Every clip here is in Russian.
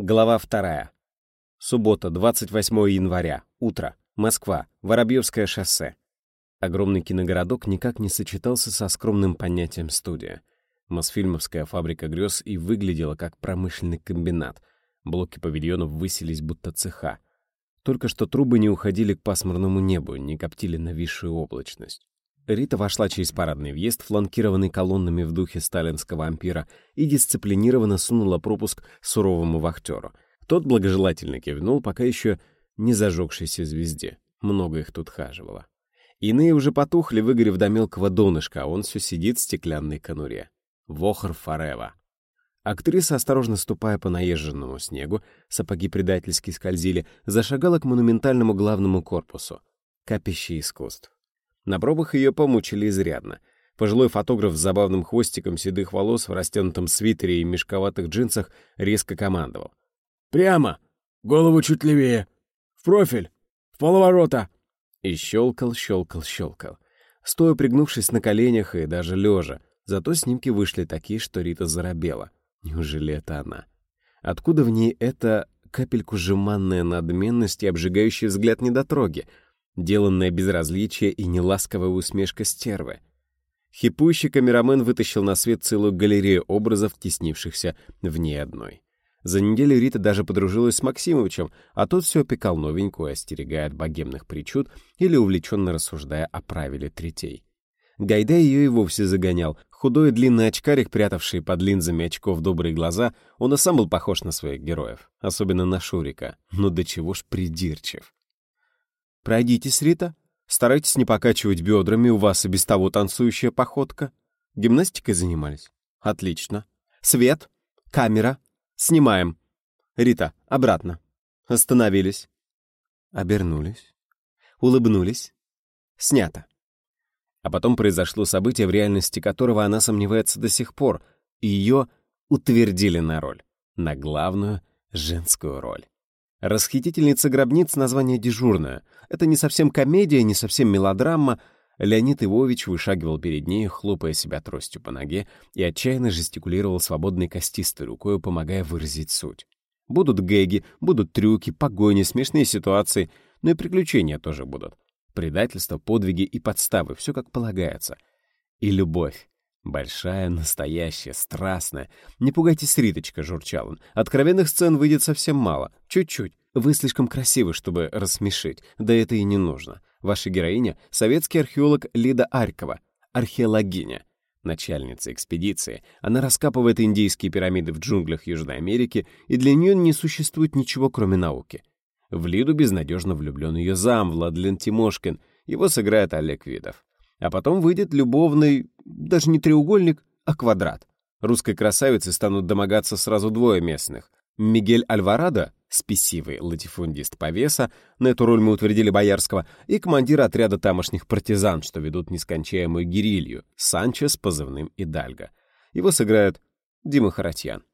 Глава вторая. Суббота, 28 января. Утро. Москва. Воробьевское шоссе. Огромный киногородок никак не сочетался со скромным понятием студия. Мосфильмовская фабрика грез и выглядела как промышленный комбинат. Блоки павильонов высились будто цеха. Только что трубы не уходили к пасмурному небу, не коптили нависшую облачность. Рита вошла через парадный въезд, фланкированный колоннами в духе сталинского ампира, и дисциплинированно сунула пропуск суровому вахтеру. Тот благожелательно кивнул, пока еще не зажегшейся звезде. Много их тут хаживало. Иные уже потухли, выгорев до мелкого донышка, а он все сидит в стеклянной конуре. Вохр Форева. Актриса, осторожно ступая по наезженному снегу, сапоги предательски скользили, зашагала к монументальному главному корпусу. Капище искусств. На пробах ее помучили изрядно. Пожилой фотограф с забавным хвостиком седых волос в растянутом свитере и мешковатых джинсах резко командовал. «Прямо! Голову чуть левее! В профиль! В половорота!» И щелкал, щелкал, щелкал. Стоя пригнувшись на коленях и даже лежа, зато снимки вышли такие, что Рита заробела. Неужели это она? Откуда в ней эта капельку жеманная надменность и обжигающий взгляд недотроги — деланное безразличие и неласковая усмешка стервы. Хипующий камерамен вытащил на свет целую галерею образов, теснившихся в ней одной. За неделю Рита даже подружилась с Максимовичем, а тот все опекал новенькую, остерегая от богемных причуд или увлеченно рассуждая о правиле третей. Гайдай ее и вовсе загонял. Худой длинный очкарик, прятавший под линзами очков добрые глаза, он и сам был похож на своих героев, особенно на Шурика. Но до чего ж придирчив. Пройдитесь, Рита. Старайтесь не покачивать бедрами, у вас и без того танцующая походка. Гимнастикой занимались? Отлично. Свет, камера, снимаем. Рита, обратно. Остановились. Обернулись. Улыбнулись. Снято. А потом произошло событие, в реальности которого она сомневается до сих пор, и ее утвердили на роль, на главную женскую роль. Расхитительница гробниц — название дежурное. Это не совсем комедия, не совсем мелодрама. Леонид Ивович вышагивал перед ней, хлопая себя тростью по ноге, и отчаянно жестикулировал свободной костистой рукой, помогая выразить суть. Будут гэги, будут трюки, погони, смешные ситуации, но и приключения тоже будут. Предательство, подвиги и подставы — все как полагается. И любовь. Большая, настоящая, страстная. Не пугайтесь, Риточка, журчал он. Откровенных сцен выйдет совсем мало. Чуть-чуть. Вы слишком красивы, чтобы рассмешить. Да это и не нужно. Ваша героиня — советский археолог Лида Арькова. Археологиня. Начальница экспедиции. Она раскапывает индийские пирамиды в джунглях Южной Америки, и для нее не существует ничего, кроме науки. В Лиду безнадежно влюблен ее зам Владлен Тимошкин. Его сыграет Олег Видов. А потом выйдет любовный, даже не треугольник, а квадрат. Русской красавицы станут домогаться сразу двое местных. Мигель Альварадо, спесивый латифундист повеса, на эту роль мы утвердили Боярского, и командир отряда тамошних партизан, что ведут нескончаемую гирилью, Санчо с позывным Идальго. Его сыграет Дима Харатьян.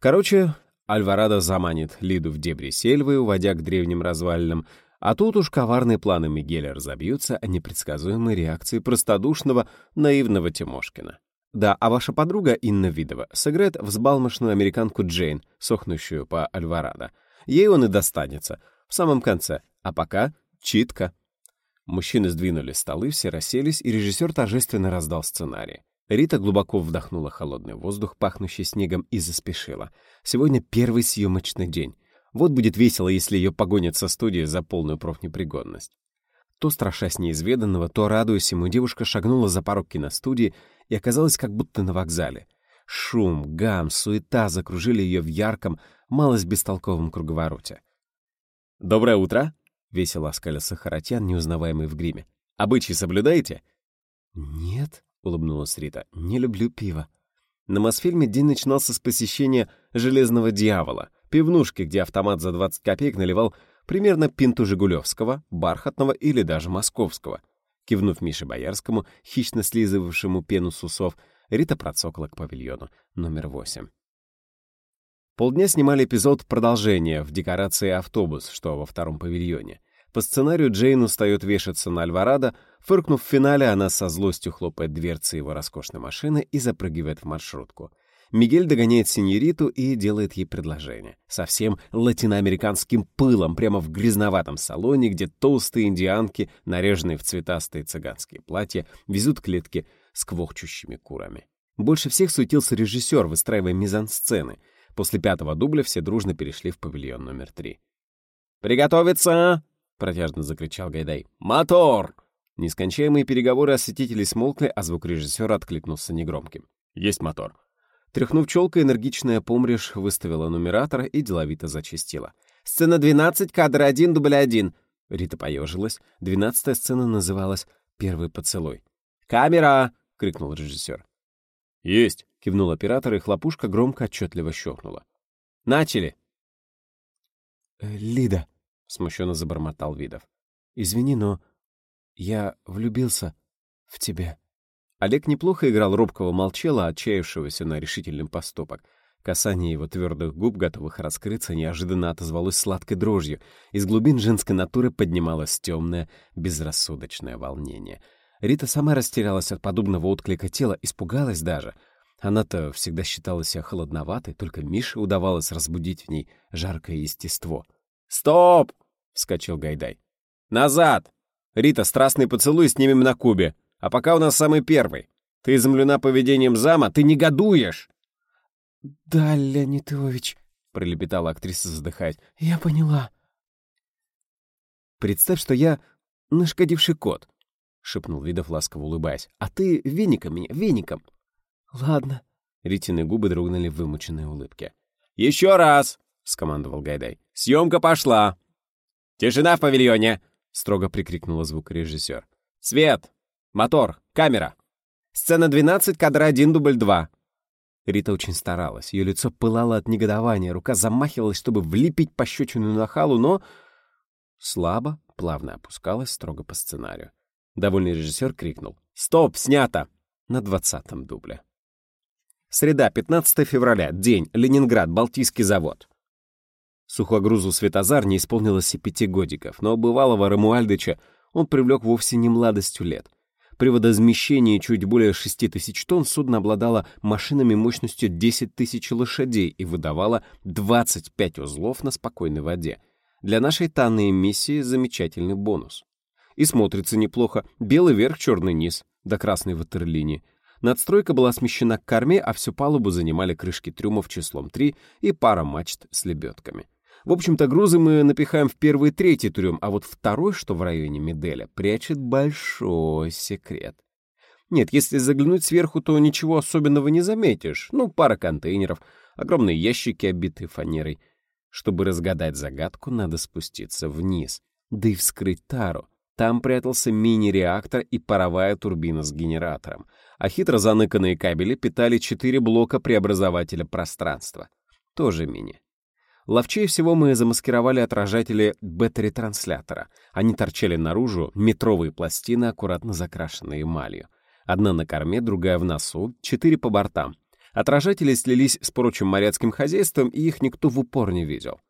Короче, Альварадо заманит Лиду в дебри сельвы, уводя к древним развалинам, а тут уж коварные планы Мигеля разобьются о непредсказуемой реакции простодушного, наивного Тимошкина. Да, а ваша подруга Инна Видова сыграет взбалмошную американку Джейн, сохнущую по Альварадо. Ей он и достанется, в самом конце. А пока — читка. Мужчины сдвинули столы, все расселись, и режиссер торжественно раздал сценарий. Рита глубоко вдохнула холодный воздух, пахнущий снегом, и заспешила. Сегодня первый съемочный день. Вот будет весело, если ее погонят со студии за полную профнепригодность. То страшась неизведанного, то радуясь ему, девушка шагнула за порог киностудии и оказалась как будто на вокзале. Шум, гам, суета закружили ее в ярком, малость бестолковом круговороте. «Доброе утро!» — весело оскалился Харатьян, неузнаваемый в гриме. «Обычаи соблюдаете?» «Нет», — улыбнулась Рита, — «не люблю пиво». На Мосфильме день начинался с посещения «Железного дьявола», пивнушки, где автомат за 20 копеек наливал примерно пинту Жигулевского, бархатного или даже московского. Кивнув Мише Боярскому, хищно слизывавшему пену с усов, Рита процокала к павильону номер 8. Полдня снимали эпизод продолжения в декорации «Автобус», что во втором павильоне. По сценарию Джейн устает вешаться на Альварадо, фыркнув в финале, она со злостью хлопает дверцы его роскошной машины и запрыгивает в маршрутку. Мигель догоняет синьориту и делает ей предложение. Совсем латиноамериканским пылом, прямо в грязноватом салоне, где толстые индианки, наряженные в цветастые цыганские платья, везут клетки с квохчущими курами. Больше всех суетился режиссер, выстраивая мизансцены. После пятого дубля все дружно перешли в павильон номер три. «Приготовиться!» — протяжно закричал Гайдай. «Мотор!» Нескончаемые переговоры осветителей смолкли, а звукорежиссер откликнулся негромким. «Есть мотор!» Тряхнув челкой, энергичная помришь выставила нумератор и деловито зачастила. «Сцена 12, кадр 1, дубль 1». Рита поежилась. Двенадцатая сцена называлась «Первый поцелуй». «Камера!» — крикнул режиссер. «Есть!» — кивнул оператор, и хлопушка громко отчетливо щелкнула. «Начали!» «Э, «Лида!» — смущенно забормотал Видов. «Извини, но я влюбился в тебя». Олег неплохо играл робкого молчала, отчаявшегося на решительный поступок. Касание его твердых губ, готовых раскрыться, неожиданно отозвалось сладкой дрожью. Из глубин женской натуры поднималось темное, безрассудочное волнение. Рита сама растерялась от подобного отклика тела, испугалась даже. Она-то всегда считала себя холодноватой, только Мише удавалось разбудить в ней жаркое естество. «Стоп!» — вскочил Гайдай. «Назад! Рита, страстный поцелуй снимем на кубе!» А пока у нас самый первый. Ты изумлена поведением зама, ты негодуешь!» «Да, Леонид Ивович», — пролепетала актриса, задыхаясь. «Я поняла». «Представь, что я нашкодивший кот», — шепнул Видов, ласково улыбаясь. «А ты веником меня, веником». «Ладно». Ритины губы дрогнули в вымученной улыбке. «Еще раз!» — скомандовал Гайдай. «Съемка пошла!» «Тишина в павильоне!» — строго прикрикнула звукорежиссер. «Свет! Мотор! Камера! Сцена 12, кадр 1, дубль 2!» Рита очень старалась. Ее лицо пылало от негодования, рука замахивалась, чтобы влепить пощечину на халу, но слабо, плавно опускалась строго по сценарию. Довольный режиссер крикнул «Стоп! Снято!» на двадцатом дубле. Среда, 15 февраля. День. Ленинград. Балтийский завод. Сухогрузу Светозар не исполнилось и пяти годиков, но бывалого Рамуальдыча он привлек вовсе не младостью лет. При водозмещении чуть более 6 тысяч тонн судно обладало машинами мощностью 10 тысяч лошадей и выдавало 25 узлов на спокойной воде. Для нашей танной миссии замечательный бонус. И смотрится неплохо. Белый верх, черный низ, до красной ватерлинии. Надстройка была смещена к корме, а всю палубу занимали крышки трюмов числом 3 и пара мачт с лебедками. В общем-то, грузы мы напихаем в первый и третий трюм, а вот второй, что в районе Меделя, прячет большой секрет. Нет, если заглянуть сверху, то ничего особенного не заметишь. Ну, пара контейнеров, огромные ящики, обитые фанерой. Чтобы разгадать загадку, надо спуститься вниз, да и вскрыть тару. Там прятался мини-реактор и паровая турбина с генератором, а хитро заныканные кабели питали четыре блока преобразователя пространства. Тоже мини. Ловчее всего мы замаскировали отражатели бета-ретранслятора. Они торчали наружу, метровые пластины, аккуратно закрашенные эмалью. Одна на корме, другая в носу, четыре по бортам. Отражатели слились с прочим моряцким хозяйством, и их никто в упор не видел.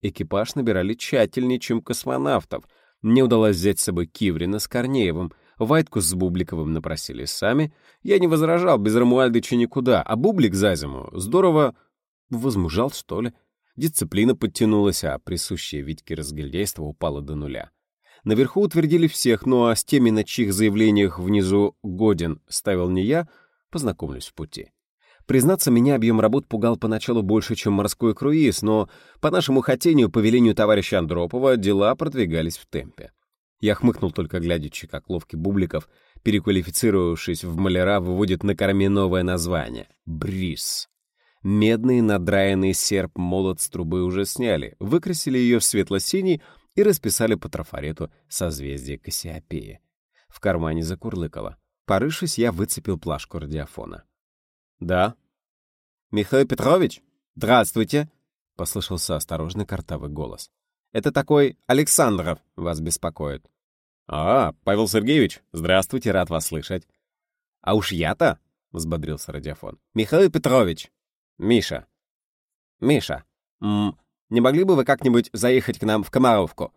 Экипаж набирали тщательнее, чем космонавтов. Мне удалось взять с собой Киврина с Корнеевым, Вайтку с Бубликовым напросили сами. Я не возражал, без Рамуальдыча никуда, а Бублик за зиму здорово возмужал, что ли. Дисциплина подтянулась, а присущее Витьке разгильдейство упало до нуля. Наверху утвердили всех, ну а с теми, на чьих заявлениях внизу «годен» ставил не я, познакомлюсь в пути. Признаться, меня объем работ пугал поначалу больше, чем морской круиз, но по нашему хотению, по велению товарища Андропова, дела продвигались в темпе. Я хмыкнул только глядячи, как ловкий Бубликов, переквалифицировавшись в маляра, выводит на корме новое название — «Бриз». Медный надраенный серп-молот с трубы уже сняли, выкрасили ее в светло-синий и расписали по трафарету созвездие Кассиопеи. В кармане закурлыкало. Порывшись, я выцепил плашку радиофона. «Да?» «Михаил Петрович? Здравствуйте!» — послышался осторожный картавый голос. «Это такой Александров вас беспокоит». «А, Павел Сергеевич, здравствуйте, рад вас слышать». «А уж я-то?» — взбодрился радиофон. «Михаил Петрович, «Миша! Миша! М не могли бы вы как-нибудь заехать к нам в Комаровку?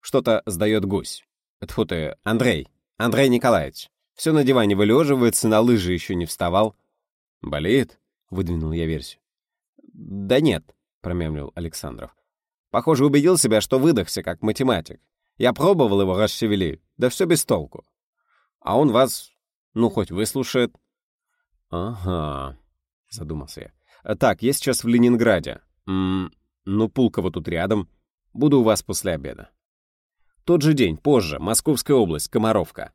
Что-то сдает гусь. Тьфу ты, Андрей! Андрей Николаевич! Все на диване вылеживается, на лыжи еще не вставал. Болеет? выдвинул я версию. «Да нет», — промямлил Александров. «Похоже, убедил себя, что выдохся, как математик. Я пробовал его расшевелить, да все без толку. А он вас, ну, хоть выслушает». «Ага», — задумался я. «Так, я сейчас в Ленинграде. М ну, Пулково тут рядом. Буду у вас после обеда». Тот же день, позже, Московская область, Комаровка.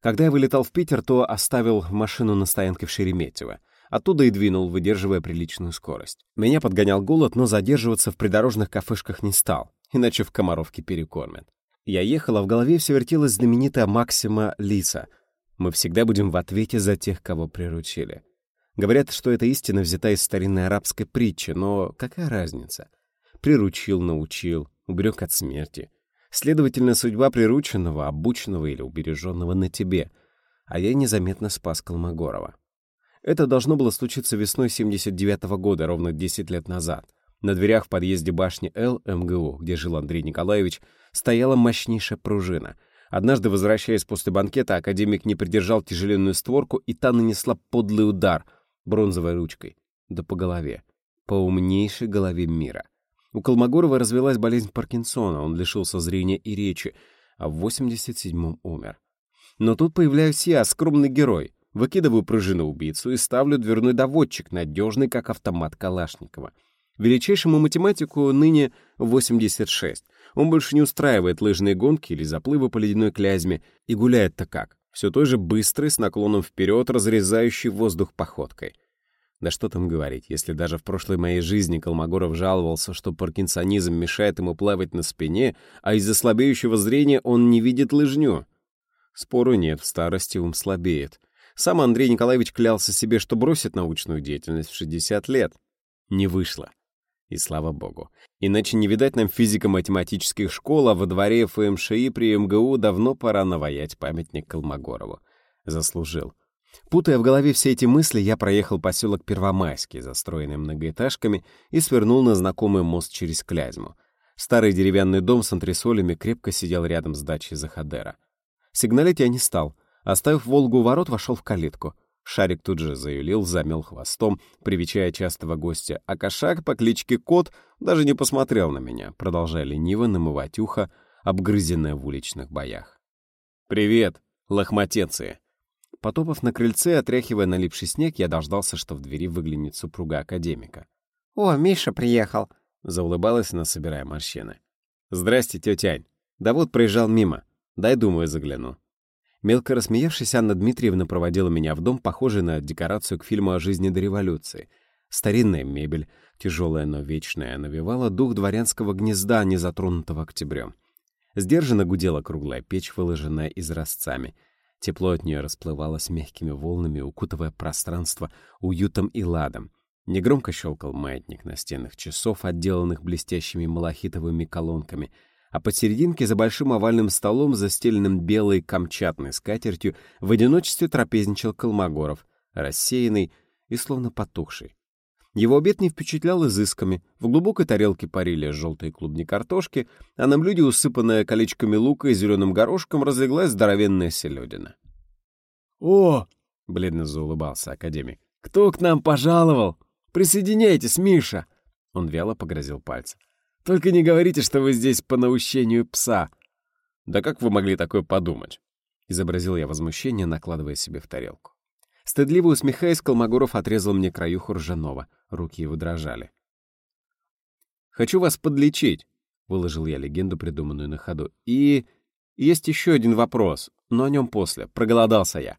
Когда я вылетал в Питер, то оставил машину на стоянке в Шереметьево. Оттуда и двинул, выдерживая приличную скорость. Меня подгонял голод, но задерживаться в придорожных кафешках не стал, иначе в Комаровке перекормят. Я ехал, а в голове все вертелась знаменитая Максима Лиса. «Мы всегда будем в ответе за тех, кого приручили». Говорят, что эта истина взята из старинной арабской притчи, но какая разница? Приручил, научил, уберег от смерти. Следовательно, судьба прирученного, обученного или убереженного на тебе, а я незаметно спас Колмогорова. Это должно было случиться весной 79 -го года, ровно 10 лет назад. На дверях в подъезде башни Л МГУ, где жил Андрей Николаевич, стояла мощнейшая пружина. Однажды, возвращаясь после банкета, академик не придержал тяжеленную створку, и та нанесла подлый удар бронзовой ручкой, да по голове, по умнейшей голове мира — у Колмогорова развелась болезнь Паркинсона, он лишился зрения и речи, а в 87-м умер. Но тут появляюсь я, скромный герой, выкидываю пружину убийцу и ставлю дверной доводчик, надежный, как автомат Калашникова. Величайшему математику ныне 86. Он больше не устраивает лыжные гонки или заплывы по ледяной клязьме, и гуляет-то как, все той же быстрый, с наклоном вперед, разрезающий воздух походкой. Да что там говорить, если даже в прошлой моей жизни Колмогоров жаловался, что паркинсонизм мешает ему плавать на спине, а из-за слабеющего зрения он не видит лыжню. Спору нет, в старости ум слабеет. Сам Андрей Николаевич клялся себе, что бросит научную деятельность в 60 лет. Не вышло. И слава богу. Иначе не видать нам физико-математических школ, а во дворе ФМШИ при МГУ давно пора наваять памятник Колмогорову. Заслужил. Путая в голове все эти мысли, я проехал поселок Первомайский, застроенный многоэтажками, и свернул на знакомый мост через Клязьму. Старый деревянный дом с антресолями крепко сидел рядом с дачей Захадера. Сигналить я не стал. Оставив «Волгу» у ворот, вошел в калитку. Шарик тут же заюлил, замел хвостом, привечая частого гостя, а кошак по кличке Кот даже не посмотрел на меня, продолжая лениво намывать ухо, обгрызенное в уличных боях. «Привет, лохматецы!» Потопав на крыльце, отряхивая налипший снег, я дождался, что в двери выглянет супруга академика. «О, Миша приехал!» — заулыбалась она, собирая морщины. «Здрасте, тетя Ань. Да вот проезжал мимо. Дай, думаю, загляну». Мелко рассмеявшись, Анна Дмитриевна проводила меня в дом, похожий на декорацию к фильму о жизни до революции. Старинная мебель, тяжелая, но вечная, навевала дух дворянского гнезда, не затронутого октябрем. Сдержанно гудела круглая печь, выложенная изразцами — Тепло от нее расплывалось мягкими волнами, укутывая пространство уютом и ладом. Негромко щелкал маятник настенных часов, отделанных блестящими малахитовыми колонками, а посерединке за большим овальным столом, застеленным белой камчатной скатертью, в одиночестве трапезничал Колмогоров, рассеянный и словно потухший. Его обед не впечатлял изысками. В глубокой тарелке парили желтые клубни картошки, а на блюде, усыпанная колечками лука и зеленым горошком, разлеглась здоровенная селедина. «О!» — бледно заулыбался академик. «Кто к нам пожаловал? Присоединяйтесь, Миша!» Он вяло погрозил пальцем. «Только не говорите, что вы здесь по наущению пса!» «Да как вы могли такое подумать?» — изобразил я возмущение, накладывая себе в тарелку. Стыдливо усмехаясь, Колмогоров отрезал мне краюху ржаного. Руки его дрожали. «Хочу вас подлечить», — выложил я легенду, придуманную на ходу. «И есть еще один вопрос, но о нем после. Проголодался я».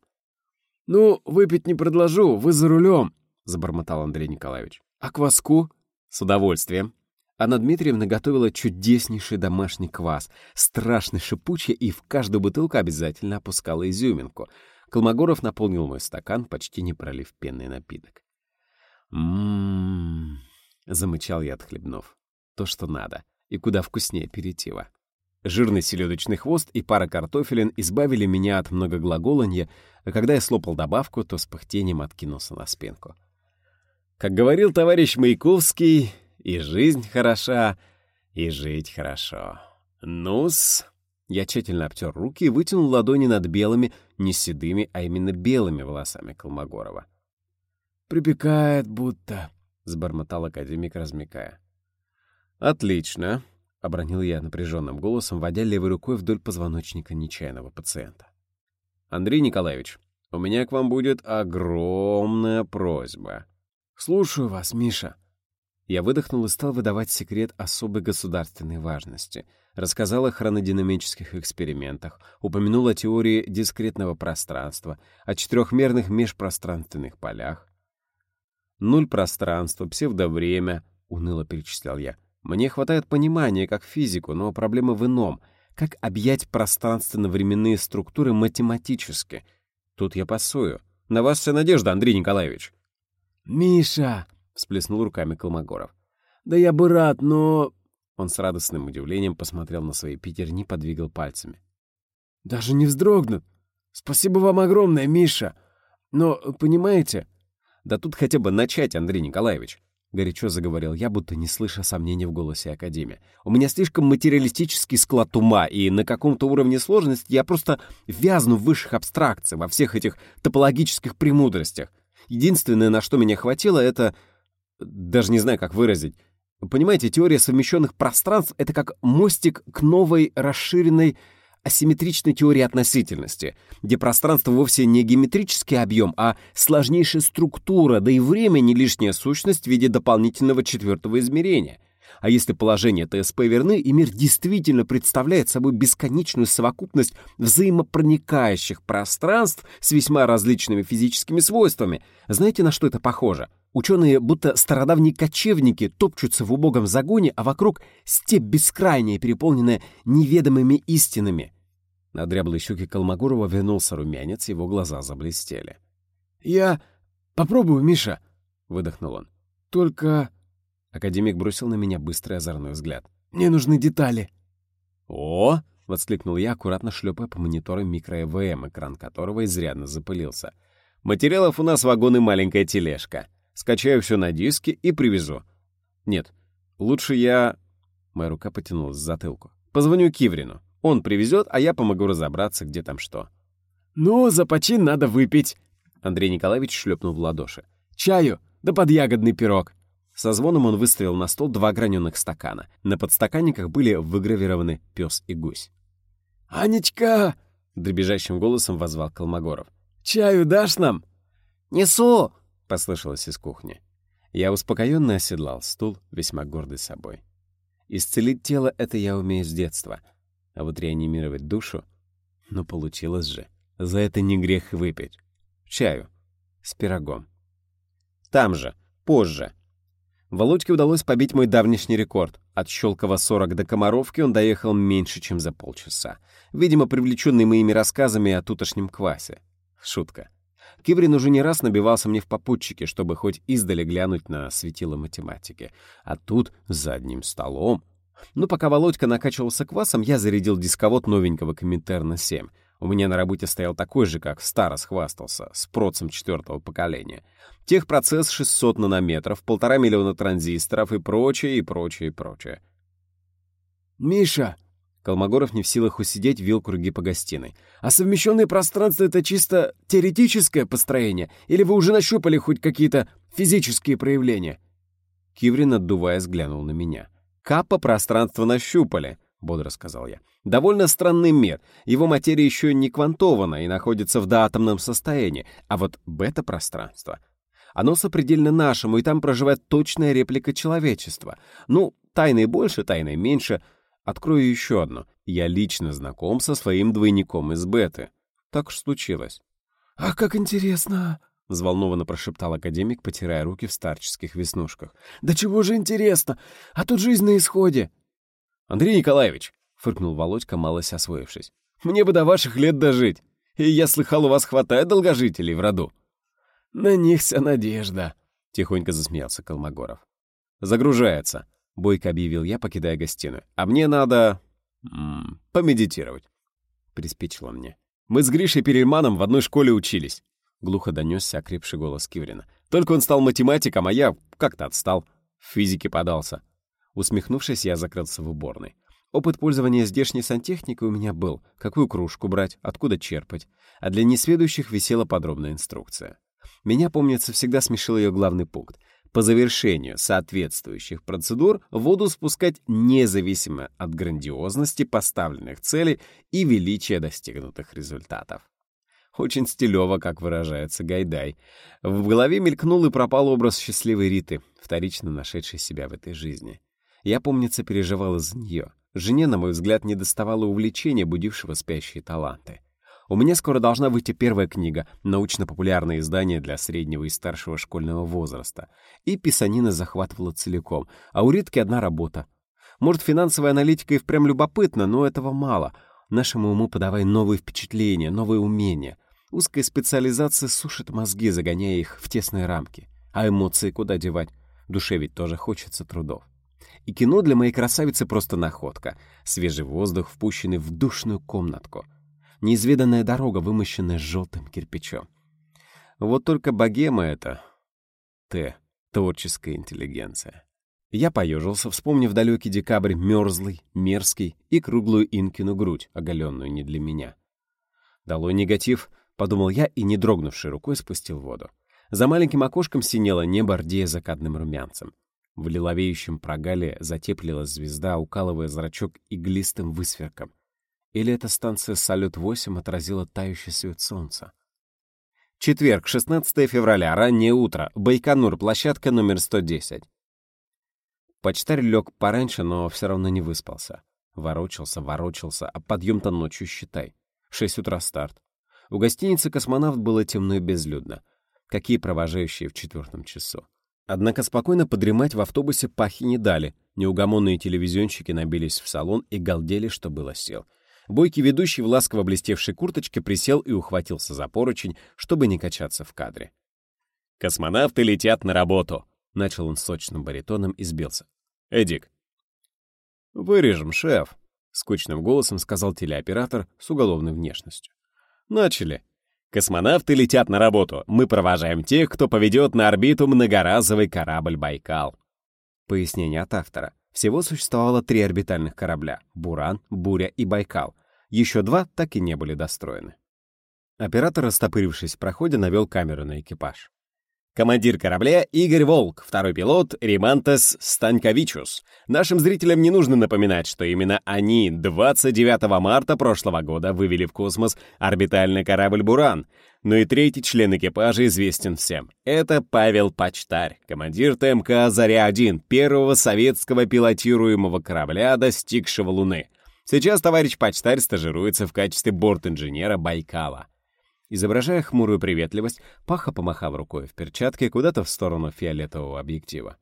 «Ну, выпить не предложу, вы за рулем», — забормотал Андрей Николаевич. «А кваску?» «С удовольствием». Анна Дмитриевна готовила чудеснейший домашний квас, страшно шипучий, и в каждую бутылку обязательно опускала изюминку. Колмогоров наполнил мой стакан, почти не пролив пенный напиток. «М-м-м», замычал я, отхлебнув. То, что надо, и куда вкуснее аперитива. Жирный селедочный хвост и пара картофелин избавили меня от многоглаголанья, а когда я слопал добавку, то с пыхтением откинулся на спинку. Как говорил товарищ Маяковский, и жизнь хороша, и жить хорошо. Ну-с... Я тщательно обтер руки и вытянул ладони над белыми, не седыми, а именно белыми волосами Колмогорова. Припекает будто», — сбормотал академик, размекая. «Отлично», — обронил я напряженным голосом, водя левой рукой вдоль позвоночника нечаянного пациента. «Андрей Николаевич, у меня к вам будет огромная просьба». «Слушаю вас, Миша». Я выдохнул и стал выдавать секрет особой государственной важности. Рассказал о хронодинамических экспериментах, упомянул о теории дискретного пространства, о четырехмерных межпространственных полях. «Нуль пространства, псевдовремя», — уныло перечислял я. «Мне хватает понимания как физику, но проблема в ином. Как объять пространственно-временные структуры математически? Тут я пасую. На вас вся надежда, Андрей Николаевич». «Миша!» — всплеснул руками Колмогоров. «Да я бы рад, но...» Он с радостным удивлением посмотрел на свои пятерни, подвигал пальцами. «Даже не вздрогнут. Спасибо вам огромное, Миша. Но, понимаете...» «Да тут хотя бы начать, Андрей Николаевич», — горячо заговорил я, будто не слыша сомнений в голосе Академии. «У меня слишком материалистический склад ума, и на каком-то уровне сложности я просто вязну в высших абстракциях, во всех этих топологических премудростях. Единственное, на что меня хватило, это... Даже не знаю, как выразить. Понимаете, теория совмещенных пространств — это как мостик к новой расширенной асимметричной теории относительности, где пространство вовсе не геометрический объем, а сложнейшая структура, да и время не лишняя сущность в виде дополнительного четвертого измерения. А если положения ТСП верны, и мир действительно представляет собой бесконечную совокупность взаимопроникающих пространств с весьма различными физическими свойствами, знаете, на что это похоже? Ученые, будто стародавние кочевники, топчутся в убогом загоне, а вокруг степь бескрайняя, переполненная неведомыми истинами. На дряблой щеке Колмогорова вернулся румянец, его глаза заблестели. «Я попробую, Миша», — выдохнул он. «Только...» Академик бросил на меня быстрый озорной взгляд. «Мне нужны детали». «О!» — воскликнул я, аккуратно шлепая по монитору микро-ЭВМ, экран которого изрядно запылился. «Материалов у нас вагон и маленькая тележка. Скачаю все на диске и привезу. Нет, лучше я...» Моя рука потянулась к затылку. «Позвоню Киврину. Он привезет, а я помогу разобраться, где там что». «Ну, за почин надо выпить!» Андрей Николаевич шлепнул в ладоши. «Чаю, да под ягодный пирог!» Со звоном он выставил на стол два граненых стакана. На подстаканниках были выгравированы пес и гусь. «Анечка!» — дребезжащим голосом возвал Колмогоров. «Чаю дашь нам?» «Несу!» — послышалось из кухни. Я успокоенно оседлал стул, весьма гордый собой. Исцелить тело — это я умею с детства — а вот реанимировать душу... Ну, получилось же. За это не грех выпить. Чаю. С пирогом. Там же. Позже. Володьке удалось побить мой давнишний рекорд. От Щелкова-40 до Комаровки он доехал меньше, чем за полчаса. Видимо, привлеченный моими рассказами о тутошнем квасе. Шутка. Киврин уже не раз набивался мне в попутчике, чтобы хоть издали глянуть на светило математики. А тут, за одним столом, ну, пока Володька накачивался квасом, я зарядил дисковод новенького Коминтерна 7. У меня на работе стоял такой же, как Старос хвастался, с процем четвертого поколения. Техпроцесс 600 нанометров, полтора миллиона транзисторов и прочее, и прочее, и прочее. «Миша!» Колмогоров не в силах усидеть, вил круги по гостиной. «А совмещенное пространство — это чисто теоретическое построение? Или вы уже нащупали хоть какие-то физические проявления?» Киврин, отдуваясь, глянул на меня. — Капа пространство нащупали, — бодро сказал я. Довольно странный мир. Его материя еще не квантована и находится в доатомном состоянии. А вот бета-пространство... Оно сопредельно нашему, и там проживает точная реплика человечества. Ну, тайны больше, тайны меньше. Открою еще одну. Я лично знаком со своим двойником из беты. Так уж случилось. «Ах, как интересно!» — взволнованно прошептал академик, потирая руки в старческих веснушках. «Да чего же интересно? А тут жизнь на исходе!» «Андрей Николаевич!» — фыркнул Володька, малость освоившись. «Мне бы до ваших лет дожить! И я слыхал, у вас хватает долгожителей в роду!» «На них вся надежда!» — тихонько засмеялся Колмогоров. «Загружается!» — бойко объявил я, покидая гостиную. «А мне надо... М -м, помедитировать!» — приспичило мне. «Мы с Гришей Перельманом в одной школе учились. — глухо донесся окрепший голос Киврина. «Только он стал математиком, а я как-то отстал. В физике подался». Усмехнувшись, я закрылся в уборной. Опыт пользования здешней сантехникой у меня был. Какую кружку брать, откуда черпать. А для несведущих висела подробная инструкция. Меня, помнится, всегда смешил ее главный пункт. По завершению соответствующих процедур воду спускать независимо от грандиозности поставленных целей и величия достигнутых результатов. Очень стилево, как выражается Гайдай. В голове мелькнул и пропал образ счастливой Риты, вторично нашедшей себя в этой жизни. Я, помнится, переживал из-за нее. Жене, на мой взгляд, не доставало увлечения, будившего спящие таланты. У меня скоро должна выйти первая книга, научно-популярное издание для среднего и старшего школьного возраста. И писанина захватывала целиком, а у Ритки одна работа. Может, финансовая аналитика и впрямь любопытна, но этого мало. Нашему уму подавай новые впечатления, новые умения. Узкая специализация сушит мозги, загоняя их в тесные рамки. А эмоции куда девать? Душе ведь тоже хочется трудов. И кино для моей красавицы просто находка. Свежий воздух, впущенный в душную комнатку — неизведанная дорога, вымощенная желтым кирпичом. Вот только богема это — Т, творческая интеллигенция. Я поежился, вспомнив далекий декабрь, мерзлый, мерзкий и круглую Инкину грудь, оголенную не для меня. «Долой негатив», — подумал я и, не дрогнувшей рукой, спустил воду. За маленьким окошком синело небо, рдея закатным румянцем. В лиловеющем прогале затеплилась звезда, укалывая зрачок иглистым высверком. Или эта станция «Салют-8» отразила тающий свет солнца? Четверг, 16 февраля, раннее утро. Байконур, площадка номер 110. Почтарь лег пораньше, но все равно не выспался. Ворочался, ворочался, а подъем-то ночью считай. Шесть утра старт. У гостиницы «Космонавт» было темно и безлюдно. Какие провожающие в четвертом часу. Однако спокойно подремать в автобусе пахи не дали. Неугомонные телевизионщики набились в салон и галдели, что было сил. Бойкий ведущий в ласково блестевшей курточке присел и ухватился за поручень, чтобы не качаться в кадре. «Космонавты летят на работу!» — начал он сочным баритоном и сбился. «Эдик!» «Вырежем, шеф!» — скучным голосом сказал телеоператор с уголовной внешностью. «Начали!» «Космонавты летят на работу. Мы провожаем тех, кто поведет на орбиту многоразовый корабль «Байкал». Пояснение от автора. Всего существовало три орбитальных корабля — «Буран», «Буря» и «Байкал». Еще два так и не были достроены. Оператор, растопырившись в проходе, навел камеру на экипаж. Командир корабля Игорь Волк, второй пилот Римантес Станьковичус. Нашим зрителям не нужно напоминать, что именно они 29 марта прошлого года вывели в космос орбитальный корабль «Буран», но и третий член экипажа известен всем. Это Павел Почтарь, командир ТМК «Заря-1», первого советского пилотируемого корабля, достигшего Луны. Сейчас товарищ Почтарь стажируется в качестве борт-инженера «Байкала». Изображая хмурую приветливость, Паха помахал рукой в перчатке куда-то в сторону фиолетового объектива.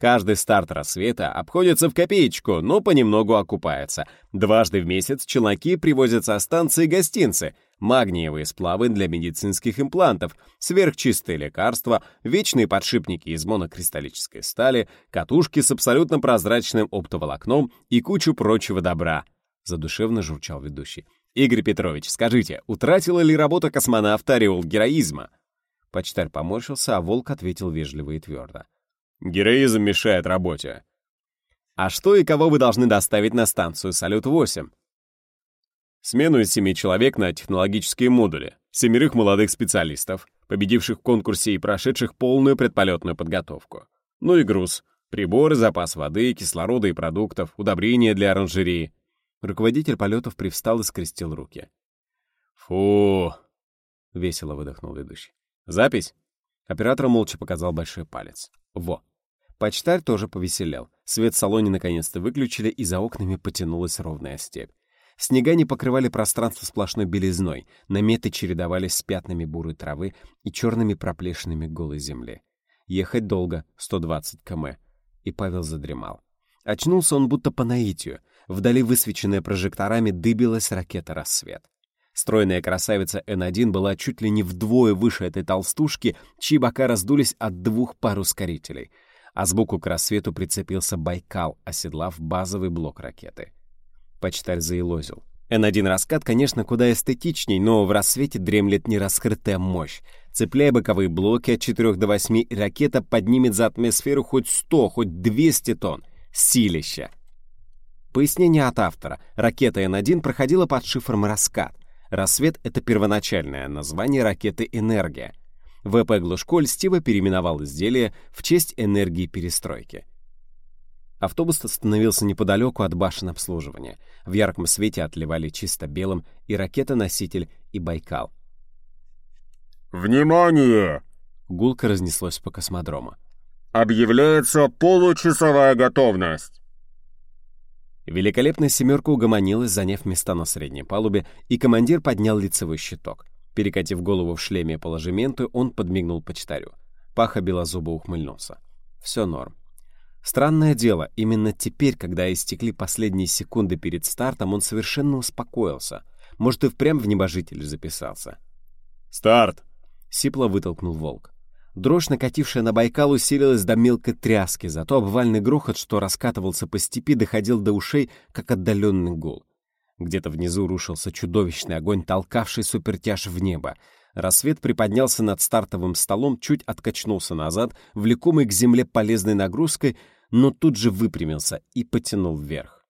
Каждый старт рассвета обходится в копеечку, но понемногу окупается. Дважды в месяц челноки привозят со станции гостинцы, магниевые сплавы для медицинских имплантов, сверхчистые лекарства, вечные подшипники из монокристаллической стали, катушки с абсолютно прозрачным оптоволокном и кучу прочего добра. Задушевно журчал ведущий. «Игорь Петрович, скажите, утратила ли работа космонавта ореол героизма?» Почтарь поморщился, а Волк ответил вежливо и твердо. «Героизм мешает работе». «А что и кого вы должны доставить на станцию «Салют-8»?» Смену из семи человек на технологические модули, семерых молодых специалистов, победивших в конкурсе и прошедших полную предполетную подготовку. Ну и груз. Приборы, запас воды, кислорода и продуктов, удобрения для оранжереи, Руководитель полетов привстал и скрестил руки. «Фу!» — весело выдохнул ведущий. «Запись?» Оператор молча показал большой палец. «Во!» Почтарь тоже повеселел. Свет в салоне наконец-то выключили, и за окнами потянулась ровная степь. Снега не покрывали пространство сплошной белизной, наметы чередовались с пятнами бурой травы и черными проплешинами голой земли. Ехать долго, 120 км. И Павел задремал. Очнулся он будто по наитию. Вдали высвеченная прожекторами дыбилась ракета «Рассвет». Стройная красавица Н-1 была чуть ли не вдвое выше этой толстушки, чьи бока раздулись от двух пар ускорителей. А сбоку к рассвету прицепился Байкал, оседлав базовый блок ракеты. Почтарь заилозил. Н-1 раскат, конечно, куда эстетичней, но в рассвете дремлет нераскрытая мощь. Цепляя боковые блоки от 4 до 8, ракета поднимет за атмосферу хоть 100, хоть 200 тонн. Силища! Пояснение от автора. Ракета Н-1 проходила под шифром «Раскат». «Рассвет» — это первоначальное название ракеты «Энергия». ВП «Глушко» льстиво переименовал изделие в честь энергии перестройки. Автобус остановился неподалеку от башен обслуживания. В ярком свете отливали чисто белым и ракета-носитель, и Байкал. «Внимание!» — гулко разнеслось по космодрому. «Объявляется получасовая готовность!» Великолепная «семерка» угомонилась, заняв места на средней палубе, и командир поднял лицевой щиток. Перекатив голову в шлеме по ложементу, он подмигнул почтарю. Паха белозубо ухмыльнулся. Все норм. Странное дело, именно теперь, когда истекли последние секунды перед стартом, он совершенно успокоился. Может, и впрямь в небожитель записался. «Старт!» — сипло вытолкнул волк. Дрожь, накатившая на Байкал, усилилась до мелкой тряски, зато обвальный грохот, что раскатывался по степи, доходил до ушей, как отдаленный гул. Где-то внизу рушился чудовищный огонь, толкавший супертяж в небо. Рассвет приподнялся над стартовым столом, чуть откачнулся назад, влекомый к земле полезной нагрузкой, но тут же выпрямился и потянул вверх.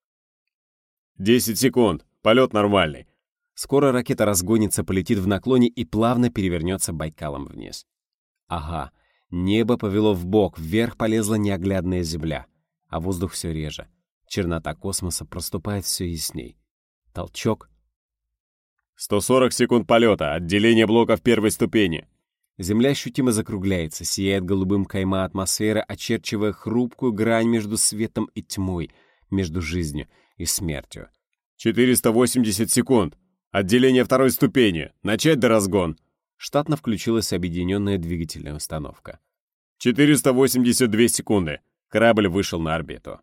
«Десять секунд. Полет нормальный». Скоро ракета разгонится, полетит в наклоне и плавно перевернется Байкалом вниз. Ага, небо повело в бок, вверх полезла неоглядная земля, а воздух все реже. Чернота космоса проступает все ясней. Толчок. 140 секунд полета, отделение блоков первой ступени. Земля ощутимо закругляется, сияет голубым кайма атмосферы, очерчивая хрупкую грань между светом и тьмой, между жизнью и смертью. 480 секунд. Отделение второй ступени. Начать доразгон. Штатно включилась объединенная двигательная установка. 482 секунды. Корабль вышел на орбиту.